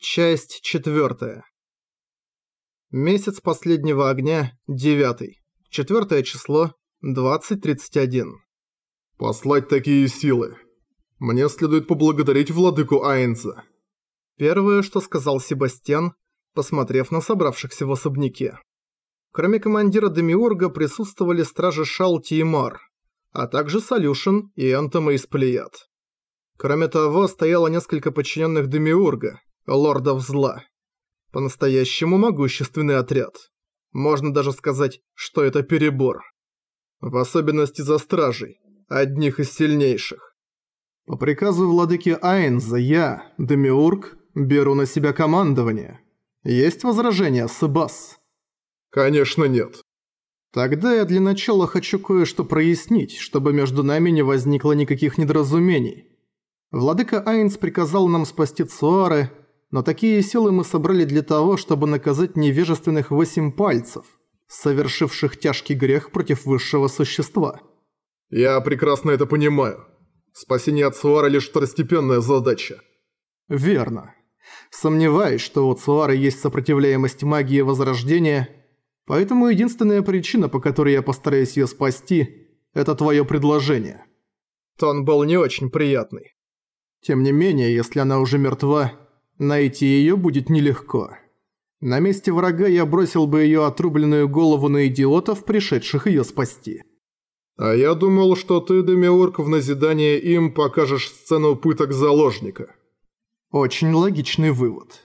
Часть четвертая. Месяц последнего огня, девятый. Четвертое число, 20.31. «Послать такие силы. Мне следует поблагодарить владыку Айнза». Первое, что сказал Себастьян, посмотрев на собравшихся в особняке. Кроме командира Демиурга присутствовали стражи Шалти и Мар, а также Солюшен и Антома из Плеяд. Кроме того, стояло несколько подчиненных Демиурга – лордов зла. По-настоящему могущественный отряд. Можно даже сказать, что это перебор. В особенности за стражей, одних из сильнейших. По приказу владыки Айнза я, Демиург, беру на себя командование. Есть возражения, Себас? Конечно нет. Тогда я для начала хочу кое-что прояснить, чтобы между нами не возникло никаких недоразумений. Владыка Айнс приказал нам спасти Цуары, но такие силы мы собрали для того, чтобы наказать невежественных восемь пальцев, совершивших тяжкий грех против высшего существа. Я прекрасно это понимаю. Спасение от Суара лишь второстепенная задача. Верно. Сомневаюсь, что у Цуары есть сопротивляемость магии Возрождения, поэтому единственная причина, по которой я постараюсь ее спасти, это твое предложение. Тон был не очень приятный. Тем не менее, если она уже мертва, Найти её будет нелегко. На месте врага я бросил бы её отрубленную голову на идиотов, пришедших её спасти. А я думал, что ты, Демиург, в назидание им покажешь сцену пыток заложника. Очень логичный вывод.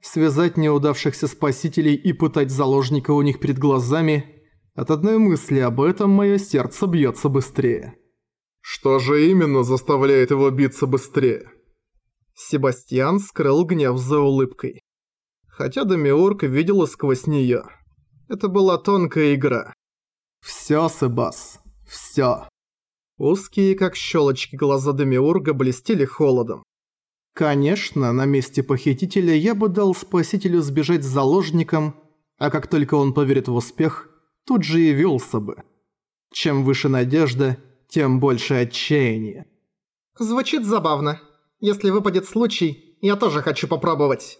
Связать неудавшихся спасителей и пытать заложника у них перед глазами – от одной мысли об этом моё сердце бьётся быстрее. Что же именно заставляет его биться быстрее? Себастьян скрыл гнев за улыбкой. Хотя Демиург видел сквозь неё. Это была тонкая игра. «Всё, Себас, всё». Узкие, как щелочки, глаза Демиурга блестели холодом. Конечно, на месте похитителя я бы дал спасителю сбежать с заложником, а как только он поверит в успех, тут же и велся бы. Чем выше надежда, тем больше отчаяния. Звучит забавно. Если выпадет случай, я тоже хочу попробовать.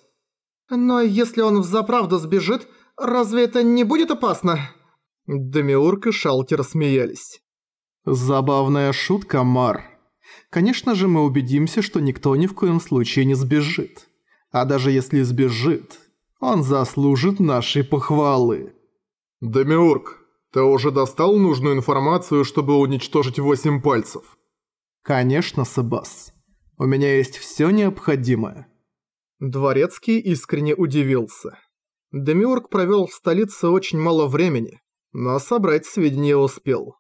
Но если он взаправду сбежит, разве это не будет опасно?» Демиург и Шалтер смеялись. «Забавная шутка, Мар. Конечно же мы убедимся, что никто ни в коем случае не сбежит. А даже если сбежит, он заслужит нашей похвалы». «Демиург, ты уже достал нужную информацию, чтобы уничтожить восемь пальцев?» «Конечно, Себас. У меня есть все необходимое». Дворецкий искренне удивился. Демиург провел в столице очень мало времени, но собрать сведения успел.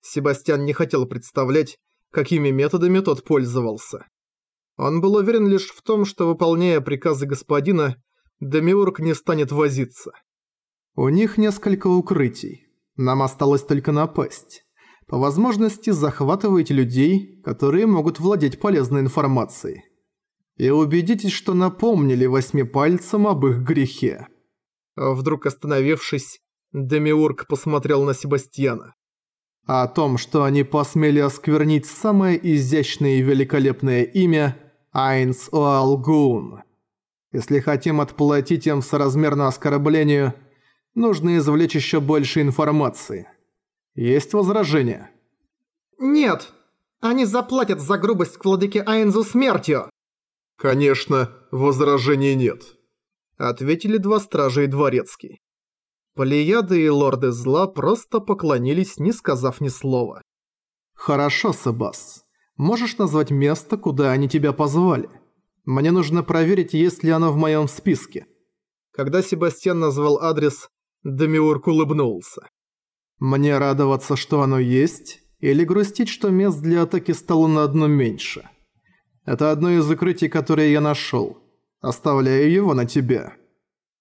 Себастьян не хотел представлять, какими методами тот пользовался. Он был уверен лишь в том, что, выполняя приказы господина, Демиург не станет возиться. У них несколько укрытий. Нам осталось только напасть. По возможности захватывайте людей, которые могут владеть полезной информацией. И убедитесь, что напомнили восьмипальцам об их грехе. Вдруг остановившись, Демиург посмотрел на Себастьяна. А о том, что они посмели осквернить самое изящное и великолепное имя Айнс Оалгун. Если хотим отплатить им соразмерно оскорблению, нужно извлечь еще больше информации. Есть возражения? Нет. Они заплатят за грубость к владыке Айнзу смертью. Конечно, возражений нет. Ответили два стража и дворецкий. Плеяды и лорды зла просто поклонились, не сказав ни слова. «Хорошо, Себас. Можешь назвать место, куда они тебя позвали? Мне нужно проверить, есть ли оно в моем списке». Когда Себастьян назвал адрес, Демиург улыбнулся. Мне радоваться, что оно есть, или грустить, что мест для атаки стало на одно меньше. Это одно из укрытий, которое я нашел. Оставляю его на тебя.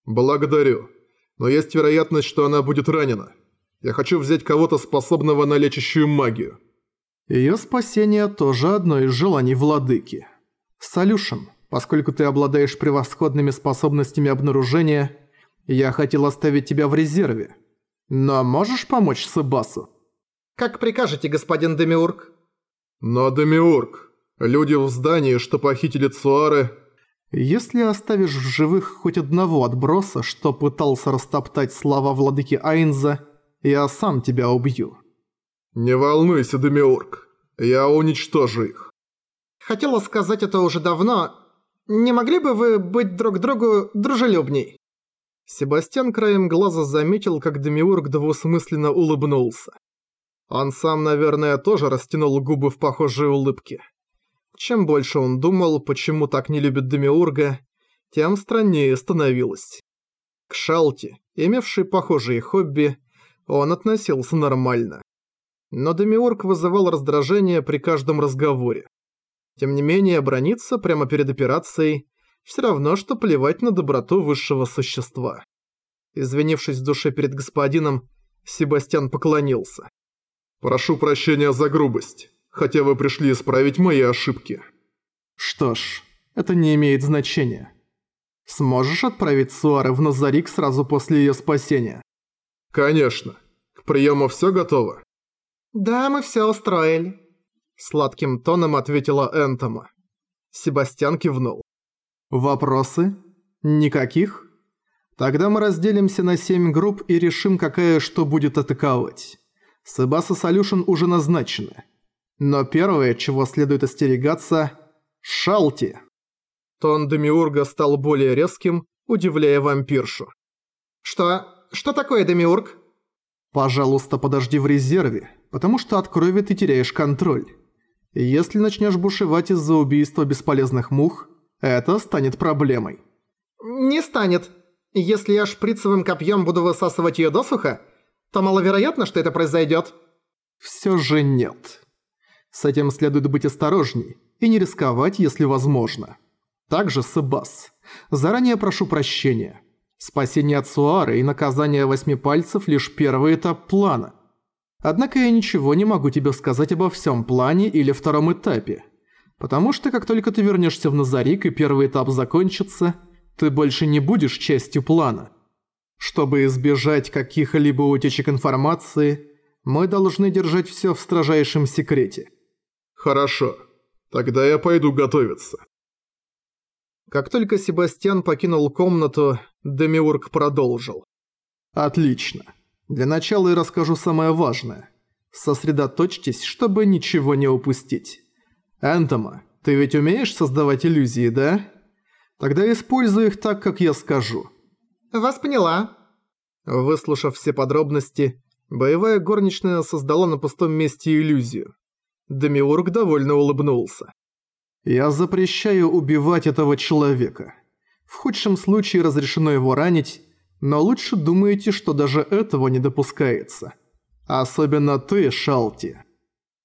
Благодарю. Но есть вероятность, что она будет ранена. Я хочу взять кого-то способного на лечащую магию. Ее спасение тоже одно из желаний владыки. Солюшен, поскольку ты обладаешь превосходными способностями обнаружения, я хотел оставить тебя в резерве. Но можешь помочь Сыбасу? Как прикажете, господин Демиург. Но, Демиург, люди в здании, что похитили Цуары... Если оставишь в живых хоть одного отброса, что пытался растоптать слова владыки Айнза, я сам тебя убью». «Не волнуйся, Демиург, я уничтожу их». Хотела сказать это уже давно. Не могли бы вы быть друг другу дружелюбней? Себастьян краем глаза заметил, как Демиург двусмысленно улыбнулся. Он сам, наверное, тоже растянул губы в похожей улыбке. Чем больше он думал, почему так не любит Демиурга, тем страннее становилось. К Шалти, имевшей похожие хобби, он относился нормально. Но Демиург вызывал раздражение при каждом разговоре. Тем не менее, брониться прямо перед операцией все равно, что плевать на доброту высшего существа. Извинившись в душе перед господином, Себастьян поклонился. «Прошу прощения за грубость, хотя вы пришли исправить мои ошибки». «Что ж, это не имеет значения. Сможешь отправить Суары в Назарик сразу после ее спасения?» «Конечно. К приему все готово?» «Да, мы все устроили», — сладким тоном ответила Энтома. Себастьян кивнул. «Вопросы? Никаких? Тогда мы разделимся на семь групп и решим, какая что будет атаковать. Себаса Солюшен уже назначены. Но первое, чего следует остерегаться – Шалти». Тон Демиурга стал более резким, удивляя вампиршу. «Что? Что такое Демиург?» «Пожалуйста, подожди в резерве, потому что от крови ты теряешь контроль. Если начнешь бушевать из-за убийства бесполезных мух, это станет проблемой». «Не станет. Если я шприцевым копьем буду высасывать ее досуха, то маловероятно, что это произойдет. Все же нет. С этим следует быть осторожней и не рисковать, если возможно. Также Себас. Заранее прошу прощения. Спасение от Суары и наказание восьми пальцев – лишь первый этап плана. Однако я ничего не могу тебе сказать обо всем плане или втором этапе. Потому что как только ты вернешься в Назарик и первый этап закончится, ты больше не будешь частью плана. Чтобы избежать каких-либо утечек информации, мы должны держать все в строжайшем секрете. Хорошо. Тогда я пойду готовиться. Как только Себастьян покинул комнату, Демиург продолжил. «Отлично. Для начала я расскажу самое важное. Сосредоточьтесь, чтобы ничего не упустить. Энтома, ты ведь умеешь создавать иллюзии, да? Тогда используй их так, как я скажу». «Вас поняла». Выслушав все подробности, боевая горничная создала на пустом месте иллюзию. Демиург довольно улыбнулся. «Я запрещаю убивать этого человека. В худшем случае разрешено его ранить, но лучше думаете, что даже этого не допускается. Особенно ты, Шалти».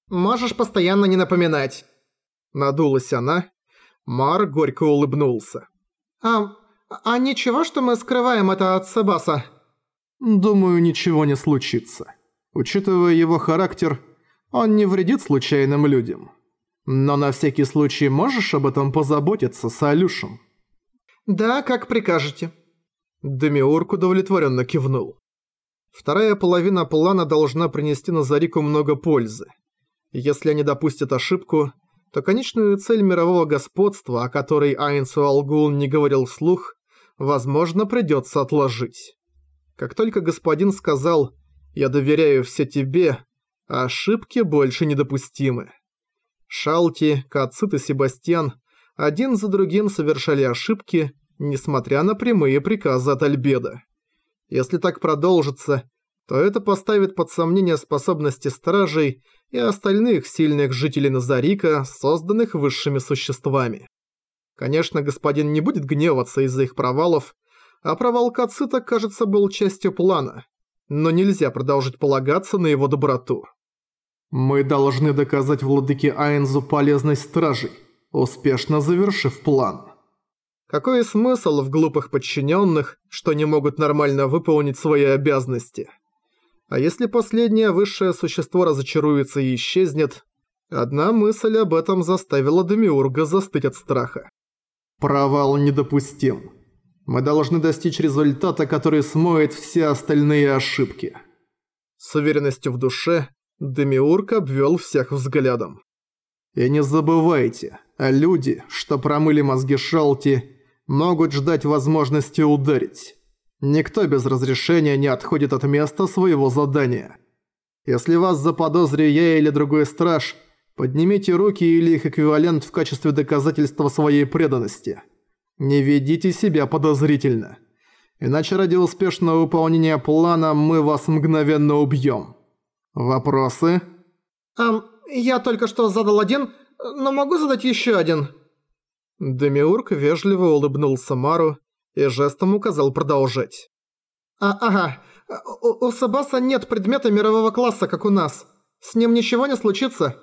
«Можешь постоянно не напоминать». Надулась она. Мар горько улыбнулся. «А, а ничего, что мы скрываем это от Себаса?» «Думаю, ничего не случится. Учитывая его характер, он не вредит случайным людям». Но на всякий случай можешь об этом позаботиться с Алюшем?» «Да, как прикажете». Демиург удовлетворенно кивнул. Вторая половина плана должна принести Назарику много пользы. Если они допустят ошибку, то конечную цель мирового господства, о которой Айнсу Алгул не говорил вслух, возможно, придется отложить. Как только господин сказал «Я доверяю все тебе», ошибки больше недопустимы. Шалти, Кацит и Себастьян один за другим совершали ошибки, несмотря на прямые приказы от Альбеда. Если так продолжится, то это поставит под сомнение способности стражей и остальных сильных жителей Назарика, созданных высшими существами. Конечно, господин не будет гневаться из-за их провалов, а провал Кацита, кажется, был частью плана, но нельзя продолжить полагаться на его доброту. Мы должны доказать владыке Айнзу полезность стражей, успешно завершив план. Какой смысл в глупых подчиненных, что не могут нормально выполнить свои обязанности? А если последнее высшее существо разочаруется и исчезнет, одна мысль об этом заставила Демиурга застыть от страха. Провал недопустим. Мы должны достичь результата, который смоет все остальные ошибки. С уверенностью в душе Демиург обвел всех взглядом. И не забывайте, люди, что промыли мозги Шалти, могут ждать возможности ударить. Никто без разрешения не отходит от места своего задания. Если вас заподозрю я или другой страж, поднимите руки или их эквивалент в качестве доказательства своей преданности. Не ведите себя подозрительно. Иначе ради успешного выполнения плана мы вас мгновенно убьем. Вопросы? Эм, я только что задал один, но могу задать еще один. Демиург вежливо улыбнулся Мару и жестом указал продолжать. А, ага, у, у Сабаса нет предмета мирового класса, как у нас. С ним ничего не случится?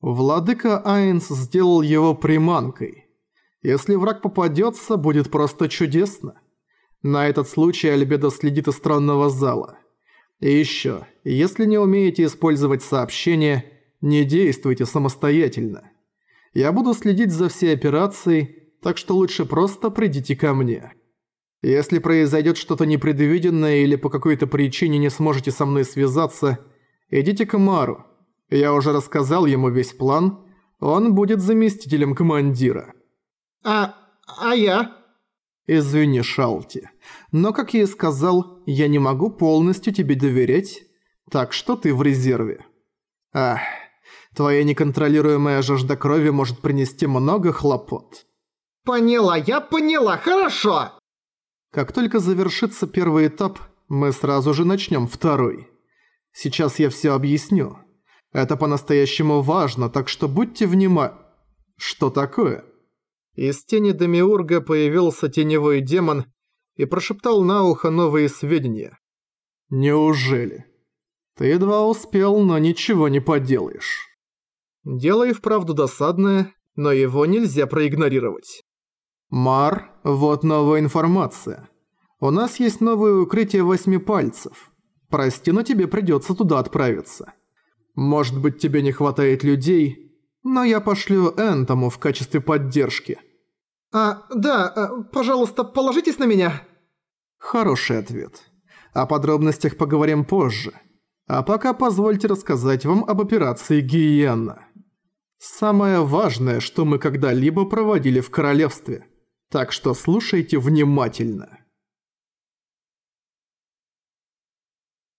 Владыка Айнс сделал его приманкой. Если враг попадется, будет просто чудесно. На этот случай Альбедо следит из странного зала. И еще, если не умеете использовать сообщения, не действуйте самостоятельно. Я буду следить за всей операцией, так что лучше просто придите ко мне. Если произойдет что-то непредвиденное или по какой-то причине не сможете со мной связаться, идите к Мару. Я уже рассказал ему весь план, он будет заместителем командира. А... а я? Извини, Шалти, но, как я и сказал, я не могу полностью тебе доверять, так что ты в резерве. Ах... Твоя неконтролируемая жажда крови может принести много хлопот. Поняла, я поняла, хорошо! Как только завершится первый этап, мы сразу же начнем второй. Сейчас я все объясню. Это по-настоящему важно, так что будьте внимательны. Что такое? Из тени Демиурга появился теневой демон и прошептал на ухо новые сведения. Неужели? Ты едва успел, но ничего не поделаешь. Дело и вправду досадное, но его нельзя проигнорировать. Мар, вот новая информация. У нас есть новое укрытие восьми пальцев. Прости, но тебе придется туда отправиться. Может быть, тебе не хватает людей, но я пошлю Энтому в качестве поддержки. А, да, а, пожалуйста, положитесь на меня. Хороший ответ. О подробностях поговорим позже. А пока позвольте рассказать вам об операции Гиенна. Самое важное, что мы когда-либо проводили в королевстве. Так что слушайте внимательно.